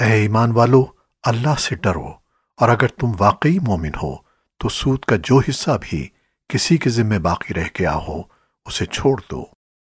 اے ایمان والو، اللہ سے ڈرو، اور اگر تم واقعی مومن ہو، تو سود کا جو حصہ بھی کسی کے ذمہ باقی رہ گیا ہو، اسے چھوڑ دو۔